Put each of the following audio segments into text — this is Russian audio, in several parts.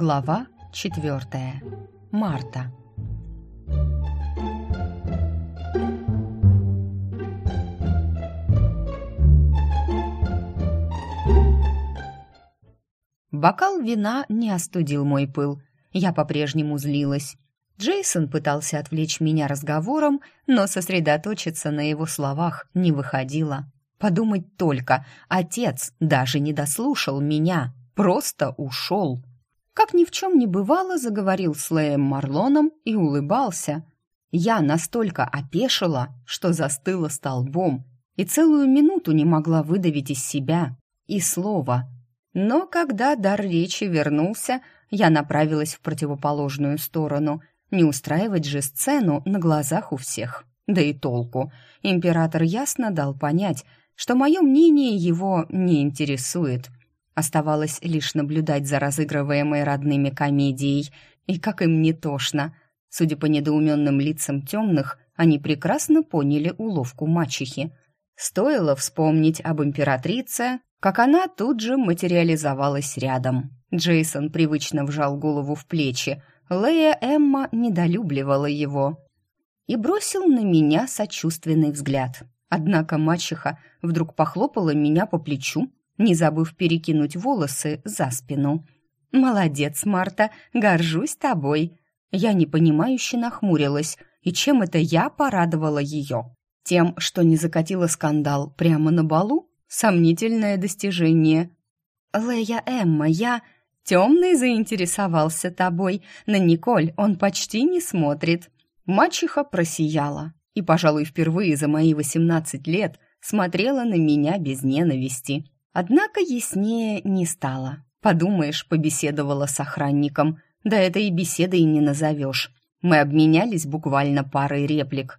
Глава четвертая. Марта. Бокал вина не остудил мой пыл. Я по-прежнему злилась. Джейсон пытался отвлечь меня разговором, но сосредоточиться на его словах не выходило. Подумать только, отец даже не дослушал меня, просто ушел. Как ни в чем не бывало, заговорил с Леем Марлоном и улыбался. Я настолько опешила, что застыла столбом и целую минуту не могла выдавить из себя и слова. Но когда дар речи вернулся, я направилась в противоположную сторону. Не устраивать же сцену на глазах у всех. Да и толку. Император ясно дал понять, что мое мнение его не интересует. Оставалось лишь наблюдать за разыгрываемой родными комедией, и как им не тошно. Судя по недоуменным лицам темных, они прекрасно поняли уловку мачехи. Стоило вспомнить об императрице, как она тут же материализовалась рядом. Джейсон привычно вжал голову в плечи, Лея Эмма недолюбливала его и бросил на меня сочувственный взгляд. Однако мачеха вдруг похлопала меня по плечу, не забыв перекинуть волосы за спину. «Молодец, Марта, горжусь тобой!» Я непонимающе нахмурилась, и чем это я порадовала ее? Тем, что не закатила скандал прямо на балу? Сомнительное достижение. «Лея Эмма, я...» «Темный заинтересовался тобой. На Николь он почти не смотрит». Мачеха просияла и, пожалуй, впервые за мои восемнадцать лет смотрела на меня без ненависти. Однако яснее не стало. Подумаешь, побеседовала с охранником. Да это и беседой не назовешь. Мы обменялись буквально парой реплик.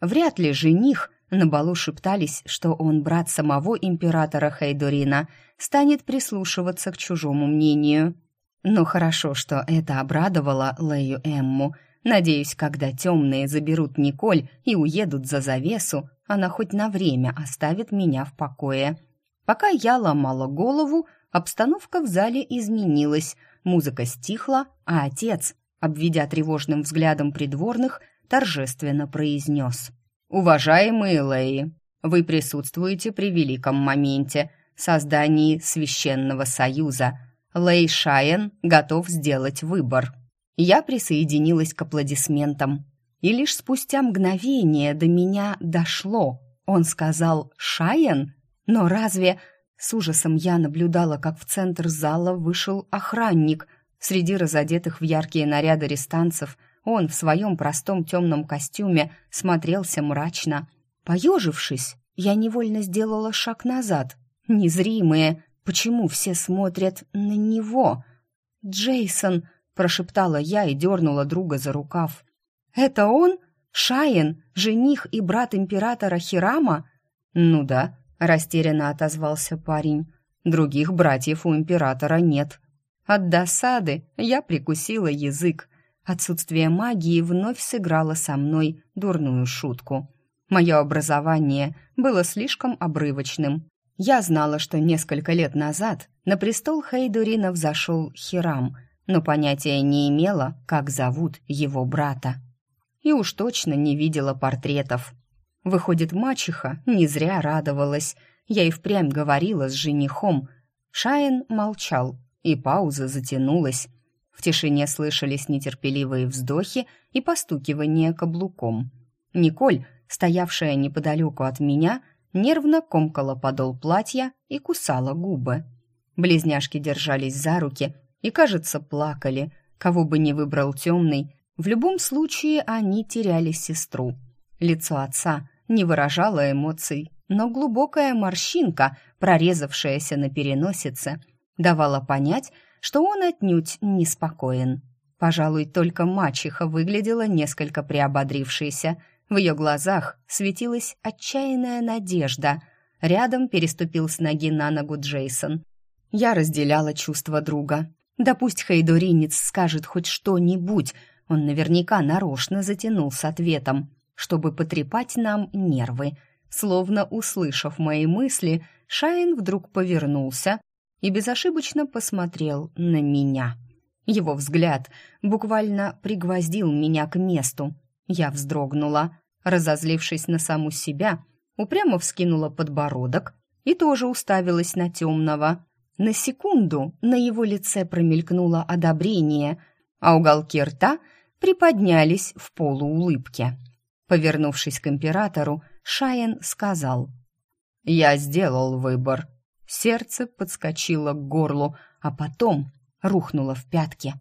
Вряд ли жених, на балу шептались, что он брат самого императора Хейдорина, станет прислушиваться к чужому мнению. Но хорошо, что это обрадовало Лею Эмму – Надеюсь, когда темные заберут Николь и уедут за завесу, она хоть на время оставит меня в покое. Пока я ломала голову, обстановка в зале изменилась, музыка стихла, а отец, обведя тревожным взглядом придворных, торжественно произнес. «Уважаемые Леи, вы присутствуете при великом моменте – создании священного союза. Лей Шайен готов сделать выбор». Я присоединилась к аплодисментам. И лишь спустя мгновение до меня дошло. Он сказал «Шайен?» Но разве... С ужасом я наблюдала, как в центр зала вышел охранник. Среди разодетых в яркие наряды рестанцев он в своем простом темном костюме смотрелся мрачно. Поежившись, я невольно сделала шаг назад. Незримые, почему все смотрят на него? «Джейсон!» прошептала я и дернула друга за рукав. «Это он? Шаен, жених и брат императора Хирама?» «Ну да», — растерянно отозвался парень. «Других братьев у императора нет». От досады я прикусила язык. Отсутствие магии вновь сыграло со мной дурную шутку. Мое образование было слишком обрывочным. Я знала, что несколько лет назад на престол Хейдурина взошел Хирам — но понятия не имела, как зовут его брата. И уж точно не видела портретов. Выходит, мачеха не зря радовалась. Я и впрямь говорила с женихом. Шаин молчал, и пауза затянулась. В тишине слышались нетерпеливые вздохи и постукивание каблуком. Николь, стоявшая неподалеку от меня, нервно комкала подол платья и кусала губы. Близняшки держались за руки и, кажется, плакали. Кого бы ни выбрал темный, в любом случае они теряли сестру. Лицо отца не выражало эмоций, но глубокая морщинка, прорезавшаяся на переносице, давала понять, что он отнюдь неспокоен. Пожалуй, только мачеха выглядела несколько приободрившейся. В ее глазах светилась отчаянная надежда. Рядом переступил с ноги на ногу Джейсон. Я разделяла чувства друга. Да пусть Хейдоринец скажет хоть что-нибудь, он наверняка нарочно затянул с ответом, чтобы потрепать нам нервы. Словно услышав мои мысли, Шайн вдруг повернулся и безошибочно посмотрел на меня. Его взгляд буквально пригвоздил меня к месту. Я вздрогнула, разозлившись на саму себя, упрямо вскинула подбородок и тоже уставилась на темного. На секунду на его лице промелькнуло одобрение, а уголки рта приподнялись в полуулыбке. Повернувшись к императору, Шаен сказал «Я сделал выбор». Сердце подскочило к горлу, а потом рухнуло в пятки.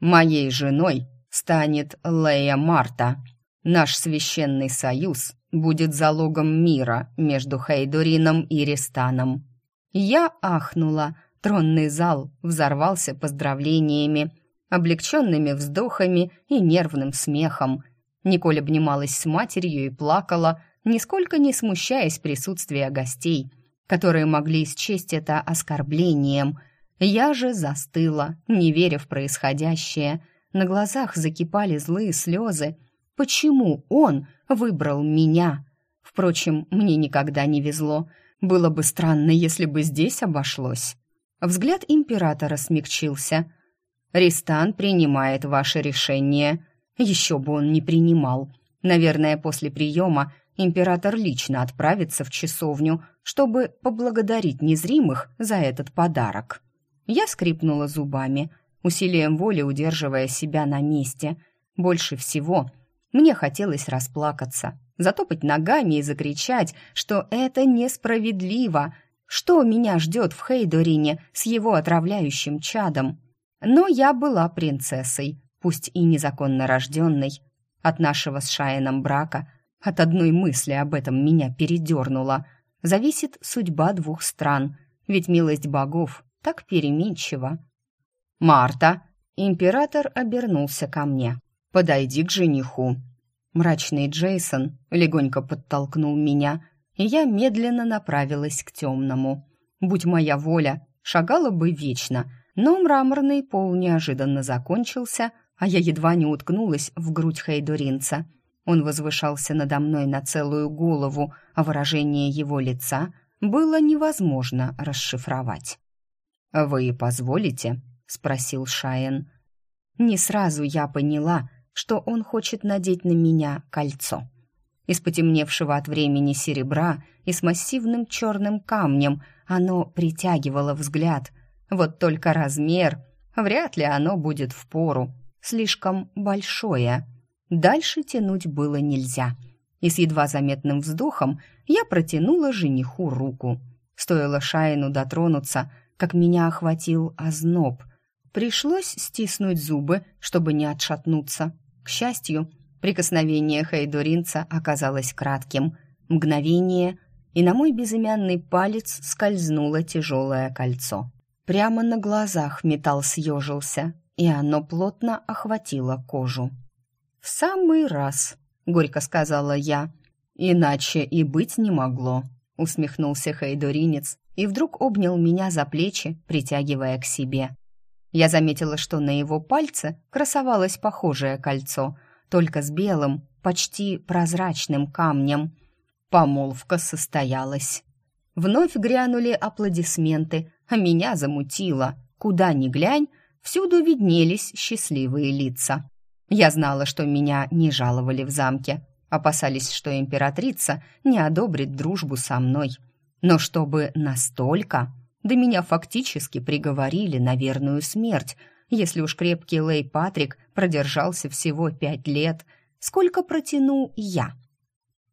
«Моей женой станет Лея Марта. Наш священный союз будет залогом мира между Хейдурином и Ристаном». Я ахнула. Тронный зал взорвался поздравлениями, облегченными вздохами и нервным смехом. Николь обнималась с матерью и плакала, нисколько не смущаясь присутствия гостей, которые могли счесть это оскорблением. Я же застыла, не веря в происходящее. На глазах закипали злые слезы. Почему он выбрал меня? Впрочем, мне никогда не везло. Было бы странно, если бы здесь обошлось. Взгляд императора смягчился. «Ристан принимает ваше решение», еще бы он не принимал. Наверное, после приема император лично отправится в часовню, чтобы поблагодарить незримых за этот подарок. Я скрипнула зубами, усилием воли удерживая себя на месте. Больше всего мне хотелось расплакаться, затопать ногами и закричать, что это несправедливо, что меня ждет в Хейдорине с его отравляющим чадом. Но я была принцессой, пусть и незаконно рожденной, от нашего с Шаином брака, от одной мысли об этом меня передернуло, зависит судьба двух стран, ведь милость богов так переменчива. «Марта!» Император обернулся ко мне. «Подойди к жениху». Мрачный Джейсон легонько подтолкнул меня, и я медленно направилась к темному. Будь моя воля, шагала бы вечно, но мраморный пол неожиданно закончился, а я едва не уткнулась в грудь Хейдуринца. Он возвышался надо мной на целую голову, а выражение его лица было невозможно расшифровать. «Вы позволите?» — спросил Шаен. Не сразу я поняла, что он хочет надеть на меня кольцо. Из потемневшего от времени серебра и с массивным черным камнем оно притягивало взгляд. Вот только размер, вряд ли оно будет в пору слишком большое. Дальше тянуть было нельзя. И с едва заметным вздохом я протянула жениху руку. Стоило Шайну дотронуться, как меня охватил озноб. Пришлось стиснуть зубы, чтобы не отшатнуться. К счастью, прикосновение Хейдуринца оказалось кратким. Мгновение, и на мой безымянный палец скользнуло тяжелое кольцо. Прямо на глазах металл съежился, и оно плотно охватило кожу. «В самый раз», — горько сказала я. «Иначе и быть не могло», — усмехнулся Хайдоринец и вдруг обнял меня за плечи, притягивая к себе. Я заметила, что на его пальце красовалось похожее кольцо, только с белым, почти прозрачным камнем. Помолвка состоялась. Вновь грянули аплодисменты, а меня замутило. Куда ни глянь, Всюду виднелись счастливые лица. Я знала, что меня не жаловали в замке, опасались, что императрица не одобрит дружбу со мной. Но чтобы настолько, да меня фактически приговорили на верную смерть, если уж крепкий Лей Патрик продержался всего пять лет, сколько протяну я?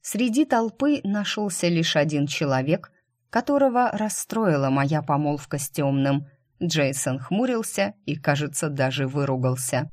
Среди толпы нашелся лишь один человек, которого расстроила моя помолвка с темным. Джейсон хмурился и, кажется, даже выругался.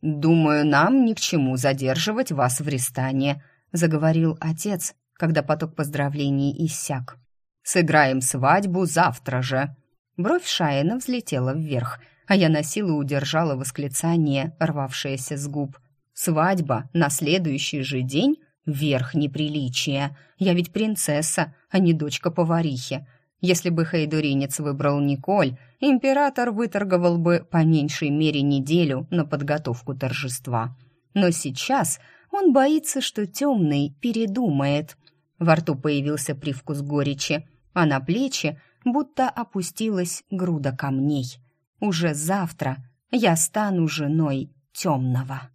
«Думаю, нам ни к чему задерживать вас в Ристане», — заговорил отец, когда поток поздравлений иссяк. «Сыграем свадьбу завтра же». Бровь Шаина взлетела вверх, а я на силу удержала восклицание, рвавшееся с губ. «Свадьба на следующий же день? Верх неприличия! Я ведь принцесса, а не дочка поварихи. Если бы Хейдуринец выбрал Николь, император выторговал бы по меньшей мере неделю на подготовку торжества. Но сейчас он боится, что темный передумает. Во рту появился привкус горечи, а на плечи будто опустилась груда камней. Уже завтра я стану женой темного.